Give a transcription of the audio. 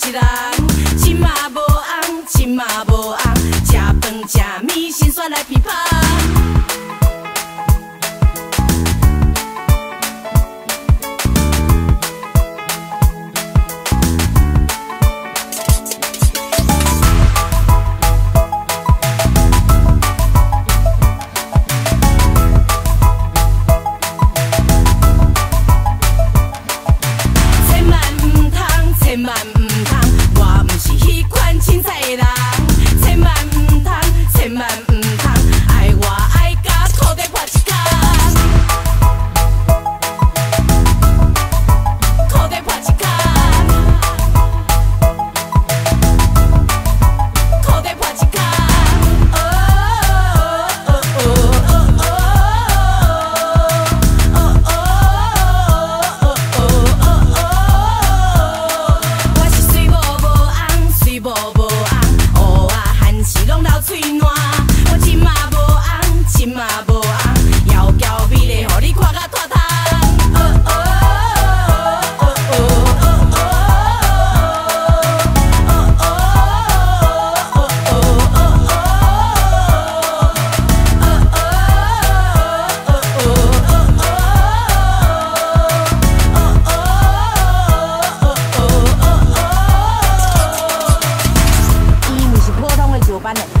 꽃이랑 치마 của bạn ạ